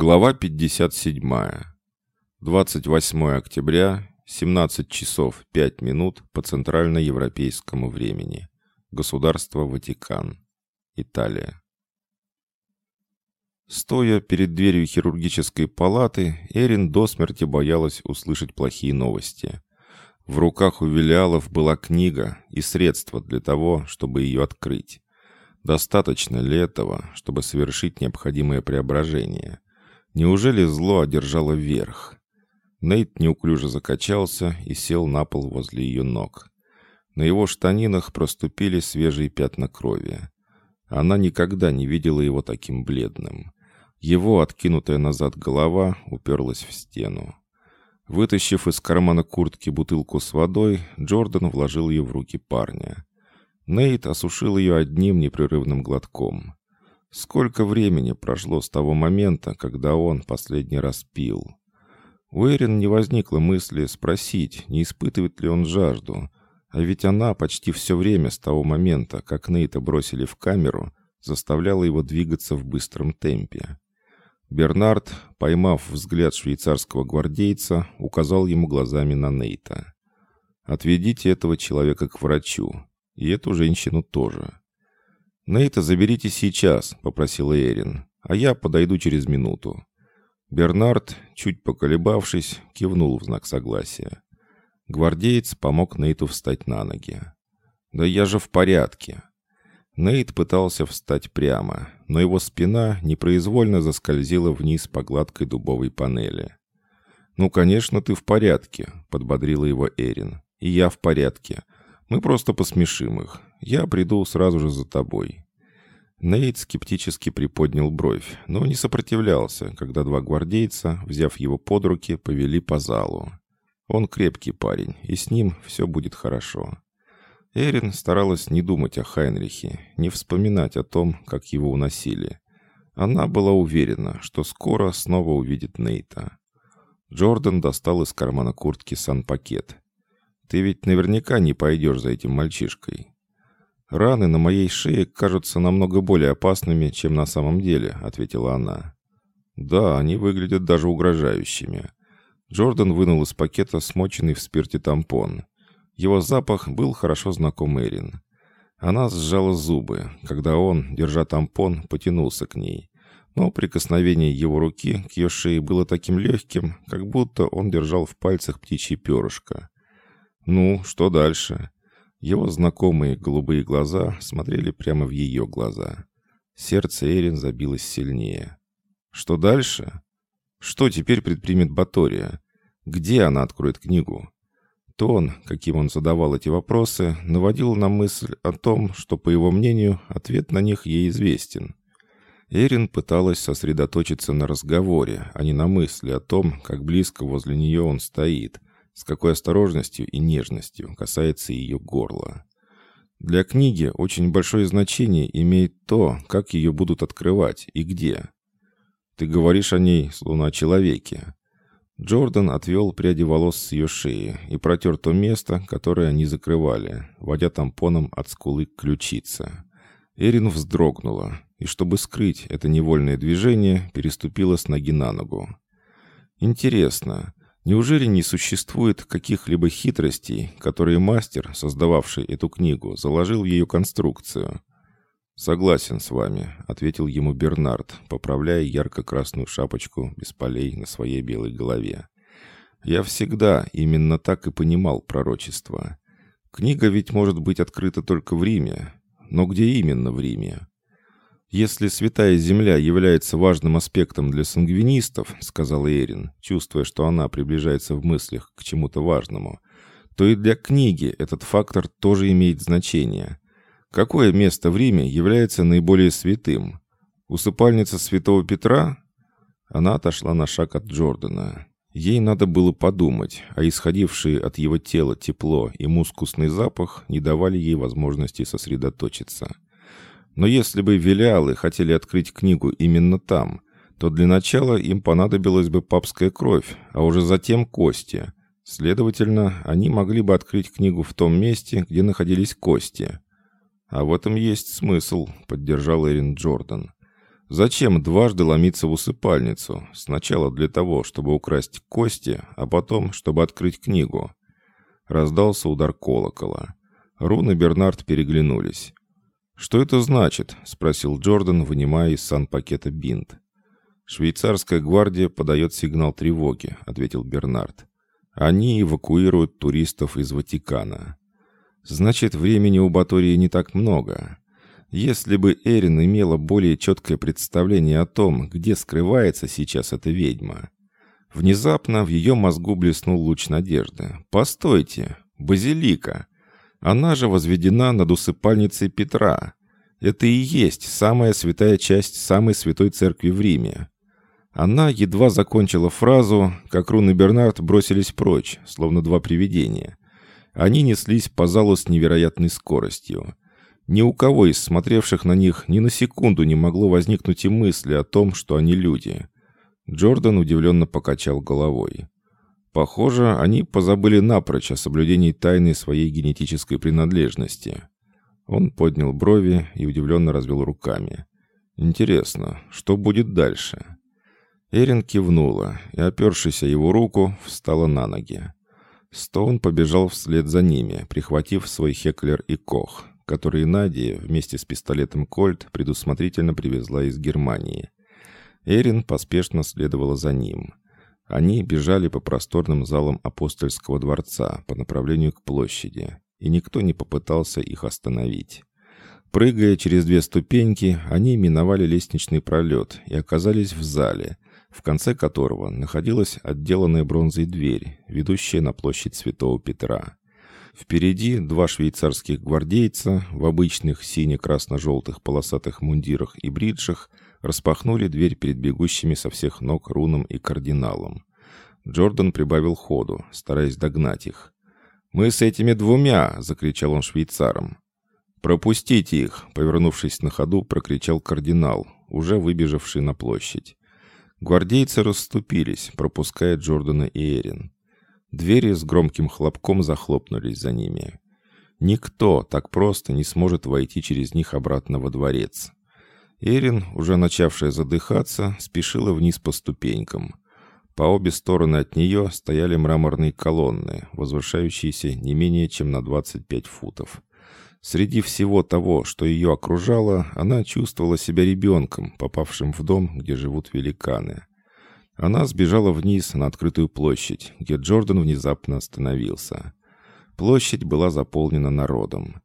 Глава 57. 28 октября, 17 часов 5 минут по центральноевропейскому времени. Государство Ватикан. Италия. Стоя перед дверью хирургической палаты, Эрин до смерти боялась услышать плохие новости. В руках у Вилиалов была книга и средства для того, чтобы ее открыть. Достаточно ли этого, чтобы совершить необходимое преображение – Неужели зло одержало верх? Нейт неуклюже закачался и сел на пол возле ее ног. На его штанинах проступили свежие пятна крови. Она никогда не видела его таким бледным. Его откинутая назад голова уперлась в стену. Вытащив из кармана куртки бутылку с водой, Джордан вложил ее в руки парня. Нейт осушил ее одним непрерывным глотком. Сколько времени прошло с того момента, когда он последний раз пил? У Эрин не возникло мысли спросить, не испытывает ли он жажду, а ведь она почти все время с того момента, как Нейта бросили в камеру, заставляла его двигаться в быстром темпе. Бернард, поймав взгляд швейцарского гвардейца, указал ему глазами на Нейта. «Отведите этого человека к врачу. И эту женщину тоже». «Нейта заберите сейчас», — попросила Эрин, «а я подойду через минуту». Бернард, чуть поколебавшись, кивнул в знак согласия. Гвардеец помог Нейту встать на ноги. «Да я же в порядке». Нейт пытался встать прямо, но его спина непроизвольно заскользила вниз по гладкой дубовой панели. «Ну, конечно, ты в порядке», — подбодрила его Эрин. «И я в порядке. Мы просто посмешим их. Я приду сразу же за тобой». Нейт скептически приподнял бровь, но не сопротивлялся, когда два гвардейца, взяв его под руки, повели по залу. Он крепкий парень, и с ним все будет хорошо. Эрин старалась не думать о Хайнрихе, не вспоминать о том, как его уносили. Она была уверена, что скоро снова увидит Нейта. Джордан достал из кармана куртки санпакет. «Ты ведь наверняка не пойдешь за этим мальчишкой». «Раны на моей шее кажутся намного более опасными, чем на самом деле», — ответила она. «Да, они выглядят даже угрожающими». Джордан вынул из пакета смоченный в спирте тампон. Его запах был хорошо знаком Эрин. Она сжала зубы, когда он, держа тампон, потянулся к ней. Но прикосновение его руки к ее шее было таким легким, как будто он держал в пальцах птичье перышко. «Ну, что дальше?» Его знакомые голубые глаза смотрели прямо в ее глаза. Сердце Эрин забилось сильнее. Что дальше? Что теперь предпримет Батория? Где она откроет книгу? Тон, каким он задавал эти вопросы, наводил на мысль о том, что, по его мнению, ответ на них ей известен. Эрин пыталась сосредоточиться на разговоре, а не на мысли о том, как близко возле нее он стоит, с какой осторожностью и нежностью касается ее горла. Для книги очень большое значение имеет то, как ее будут открывать и где. Ты говоришь о ней, словно о человеке. Джордан отвел пряди волос с ее шеи и протер то место, которое они закрывали, водя тампоном от скулы к ключице. Эрин вздрогнула, и чтобы скрыть это невольное движение, переступила с ноги на ногу. Интересно, Неужели не существует каких-либо хитростей, которые мастер, создававший эту книгу, заложил в ее конструкцию? «Согласен с вами», — ответил ему Бернард, поправляя ярко-красную шапочку без полей на своей белой голове. «Я всегда именно так и понимал пророчество. Книга ведь может быть открыта только в Риме. Но где именно в Риме? «Если Святая Земля является важным аспектом для сангвинистов», — сказал Эрин, чувствуя, что она приближается в мыслях к чему-то важному, то и для книги этот фактор тоже имеет значение. Какое место в Риме является наиболее святым? Усыпальница святого Петра? Она отошла на шаг от Джордана. Ей надо было подумать, а исходившие от его тела тепло и мускусный запах не давали ей возможности сосредоточиться. Но если бы Велиалы хотели открыть книгу именно там, то для начала им понадобилась бы папская кровь, а уже затем кости. Следовательно, они могли бы открыть книгу в том месте, где находились кости. А в этом есть смысл, поддержал Эрин Джордан. Зачем дважды ломиться в усыпальницу? Сначала для того, чтобы украсть кости, а потом, чтобы открыть книгу. Раздался удар колокола. Рун и Бернард переглянулись. «Что это значит?» — спросил Джордан, вынимая из санпакета бинт. «Швейцарская гвардия подает сигнал тревоги», — ответил Бернард. «Они эвакуируют туристов из Ватикана». «Значит, времени у Батории не так много. Если бы Эрин имела более четкое представление о том, где скрывается сейчас эта ведьма». Внезапно в ее мозгу блеснул луч надежды. «Постойте! Базилика! Она же возведена над усыпальницей Петра. Это и есть самая святая часть самой святой церкви в Риме. Она едва закончила фразу, как Рун и Бернард бросились прочь, словно два привидения. Они неслись по залу с невероятной скоростью. Ни у кого из смотревших на них ни на секунду не могло возникнуть и мысли о том, что они люди. Джордан удивленно покачал головой. Похоже, они позабыли напрочь о соблюдении тайны своей генетической принадлежности. Он поднял брови и удивленно развел руками. «Интересно, что будет дальше?» Эрин кивнула и, опершись о его руку, встала на ноги. Стоун побежал вслед за ними, прихватив свой Хеклер и Кох, которые Надя вместе с пистолетом Кольт предусмотрительно привезла из Германии. Эрин поспешно следовала за ним – они бежали по просторным залам апостольского дворца по направлению к площади, и никто не попытался их остановить. Прыгая через две ступеньки, они миновали лестничный пролет и оказались в зале, в конце которого находилась отделанная бронзой дверь, ведущая на площадь Святого Петра. Впереди два швейцарских гвардейца в обычных сине-красно-желтых полосатых мундирах и бриджах – распахнули дверь перед бегущими со всех ног руном и кардиналом. Джордан прибавил ходу, стараясь догнать их. «Мы с этими двумя!» — закричал он швейцарам. «Пропустите их!» — повернувшись на ходу, прокричал кардинал, уже выбежавший на площадь. Гвардейцы расступились, пропуская Джордана и Эрин. Двери с громким хлопком захлопнулись за ними. Никто так просто не сможет войти через них обратно во дворец. Эрин, уже начавшая задыхаться, спешила вниз по ступенькам. По обе стороны от нее стояли мраморные колонны, возвышающиеся не менее чем на 25 футов. Среди всего того, что ее окружало, она чувствовала себя ребенком, попавшим в дом, где живут великаны. Она сбежала вниз на открытую площадь, где Джордан внезапно остановился. Площадь была заполнена народом.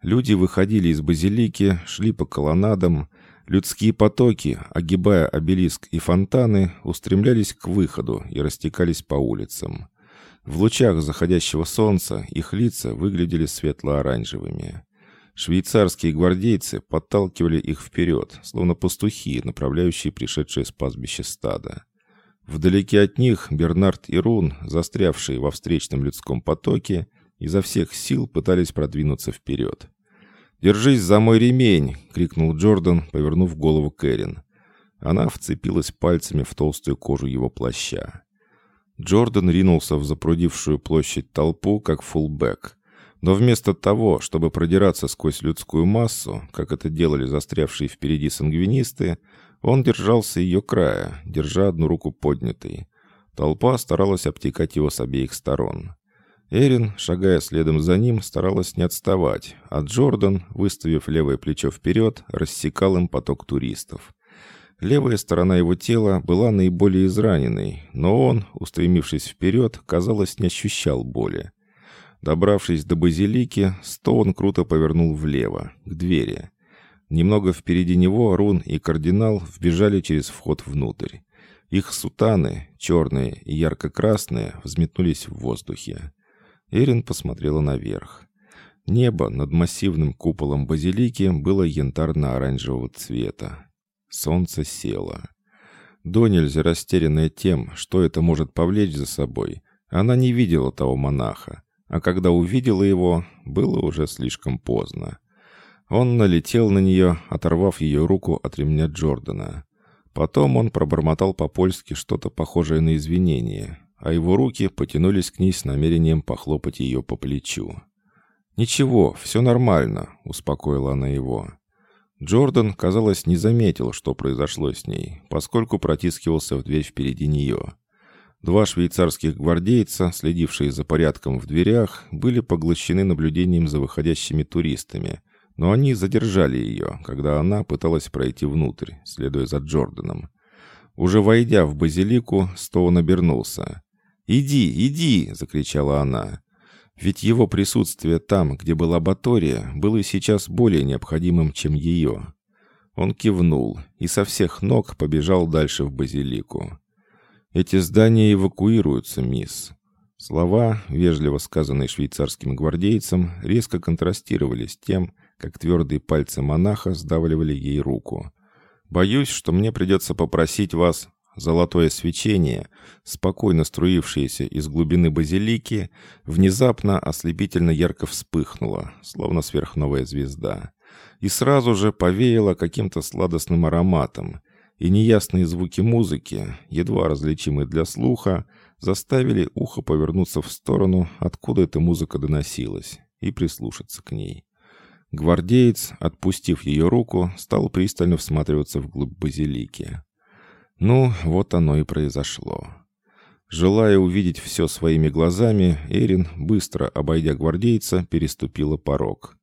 Люди выходили из базилики, шли по колоннадам, Людские потоки, огибая обелиск и фонтаны, устремлялись к выходу и растекались по улицам. В лучах заходящего солнца их лица выглядели светло-оранжевыми. Швейцарские гвардейцы подталкивали их вперед, словно пастухи, направляющие пришедшее с пастбища стадо. Вдалеке от них Бернард и Рун, застрявшие во встречном людском потоке, изо всех сил пытались продвинуться вперед. «Держись за мой ремень!» — крикнул Джордан, повернув голову Кэрин. Она вцепилась пальцами в толстую кожу его плаща. Джордан ринулся в запрудившую площадь толпу, как фулбэк. Но вместо того, чтобы продираться сквозь людскую массу, как это делали застрявшие впереди сангвинисты, он держался ее края, держа одну руку поднятой. Толпа старалась обтекать его с обеих сторон. Эрин, шагая следом за ним, старалась не отставать, а Джордан, выставив левое плечо вперед, рассекал им поток туристов. Левая сторона его тела была наиболее израненной, но он, устремившись вперед, казалось, не ощущал боли. Добравшись до базилики, Стоун круто повернул влево, к двери. Немного впереди него Рун и кардинал вбежали через вход внутрь. Их сутаны, черные и ярко-красные, взметнулись в воздухе. Эрин посмотрела наверх. Небо над массивным куполом базилики было янтарно-оранжевого цвета. Солнце село. До нельзя растерянная тем, что это может повлечь за собой, она не видела того монаха, а когда увидела его, было уже слишком поздно. Он налетел на нее, оторвав ее руку от ремня Джордана. Потом он пробормотал по-польски что-то похожее на извинение, а его руки потянулись к ней с намерением похлопать ее по плечу. «Ничего, все нормально», — успокоила она его. Джордан, казалось, не заметил, что произошло с ней, поскольку протискивался в дверь впереди нее. Два швейцарских гвардейца, следившие за порядком в дверях, были поглощены наблюдением за выходящими туристами, но они задержали ее, когда она пыталась пройти внутрь, следуя за Джорданом. Уже войдя в базилику, Стоун обернулся. «Иди, иди!» — закричала она. Ведь его присутствие там, где была Батория, было сейчас более необходимым, чем ее. Он кивнул и со всех ног побежал дальше в базилику. «Эти здания эвакуируются, мисс». Слова, вежливо сказанные швейцарским гвардейцем, резко контрастировали с тем, как твердые пальцы монаха сдавливали ей руку. «Боюсь, что мне придется попросить вас...» Золотое свечение, спокойно струившееся из глубины базилики, внезапно ослепительно ярко вспыхнуло, словно сверхновая звезда, и сразу же повеяло каким-то сладостным ароматом, и неясные звуки музыки, едва различимые для слуха, заставили ухо повернуться в сторону, откуда эта музыка доносилась, и прислушаться к ней. Гвардеец, отпустив ее руку, стал пристально всматриваться вглубь базилики. Ну, вот оно и произошло. Желая увидеть все своими глазами, Эрин, быстро обойдя гвардейца, переступила порог.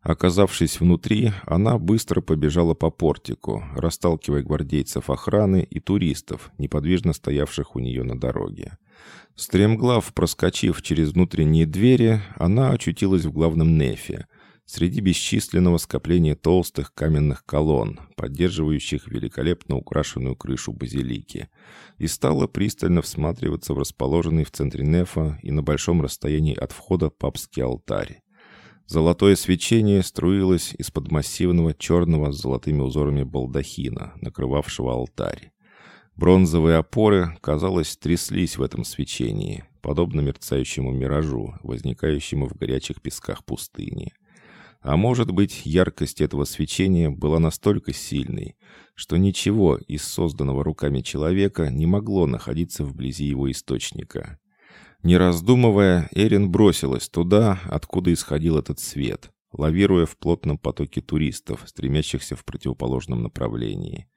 Оказавшись внутри, она быстро побежала по портику, расталкивая гвардейцев охраны и туристов, неподвижно стоявших у нее на дороге. Стремглав проскочив через внутренние двери, она очутилась в главном нефе, среди бесчисленного скопления толстых каменных колонн, поддерживающих великолепно украшенную крышу базилики, и стала пристально всматриваться в расположенный в центре нефа и на большом расстоянии от входа папский алтарь. Золотое свечение струилось из-под массивного черного с золотыми узорами балдахина, накрывавшего алтарь. Бронзовые опоры, казалось, тряслись в этом свечении, подобно мерцающему миражу, возникающему в горячих песках пустыни. А может быть, яркость этого свечения была настолько сильной, что ничего из созданного руками человека не могло находиться вблизи его источника. Не раздумывая, Эрин бросилась туда, откуда исходил этот свет, лавируя в плотном потоке туристов, стремящихся в противоположном направлении.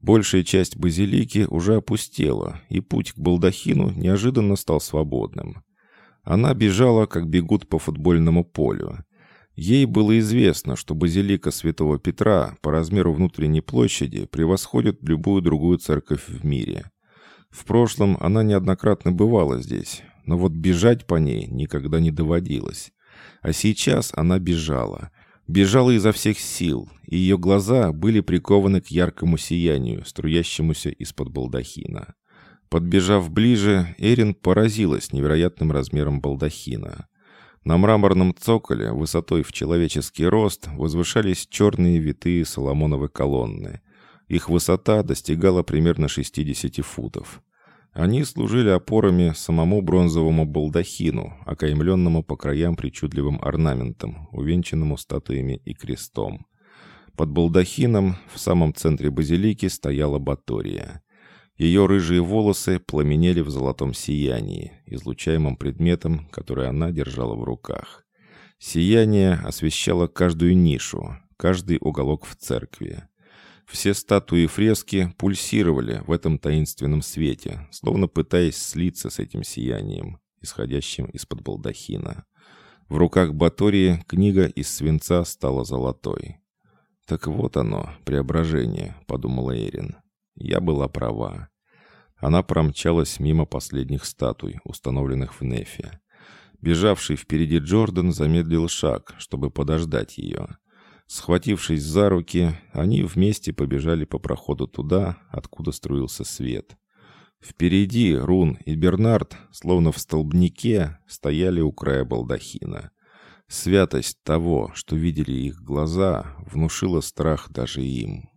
Большая часть базилики уже опустела, и путь к балдахину неожиданно стал свободным. Она бежала, как бегут по футбольному полю. Ей было известно, что базилика Святого Петра по размеру внутренней площади превосходит любую другую церковь в мире. В прошлом она неоднократно бывала здесь, но вот бежать по ней никогда не доводилось. А сейчас она бежала. Бежала изо всех сил, и ее глаза были прикованы к яркому сиянию, струящемуся из-под балдахина. Подбежав ближе, Эрин поразилась невероятным размером балдахина. На мраморном цоколе, высотой в человеческий рост, возвышались черные витые соломоновы колонны. Их высота достигала примерно 60 футов. Они служили опорами самому бронзовому балдахину, окаймленному по краям причудливым орнаментом, увенчанному статуями и крестом. Под балдахином в самом центре базилики стояла Батория. Ее рыжие волосы пламенели в золотом сиянии, излучаемым предметом, который она держала в руках. Сияние освещало каждую нишу, каждый уголок в церкви. Все статуи и фрески пульсировали в этом таинственном свете, словно пытаясь слиться с этим сиянием, исходящим из-под балдахина. В руках Батории книга из свинца стала золотой. «Так вот оно, преображение», — подумала Эрин. «Я была права». Она промчалась мимо последних статуй, установленных в Нефе. Бежавший впереди Джордан замедлил шаг, чтобы подождать ее. Схватившись за руки, они вместе побежали по проходу туда, откуда струился свет. Впереди Рун и Бернард, словно в столбнике, стояли у края балдахина. Святость того, что видели их глаза, внушила страх даже им.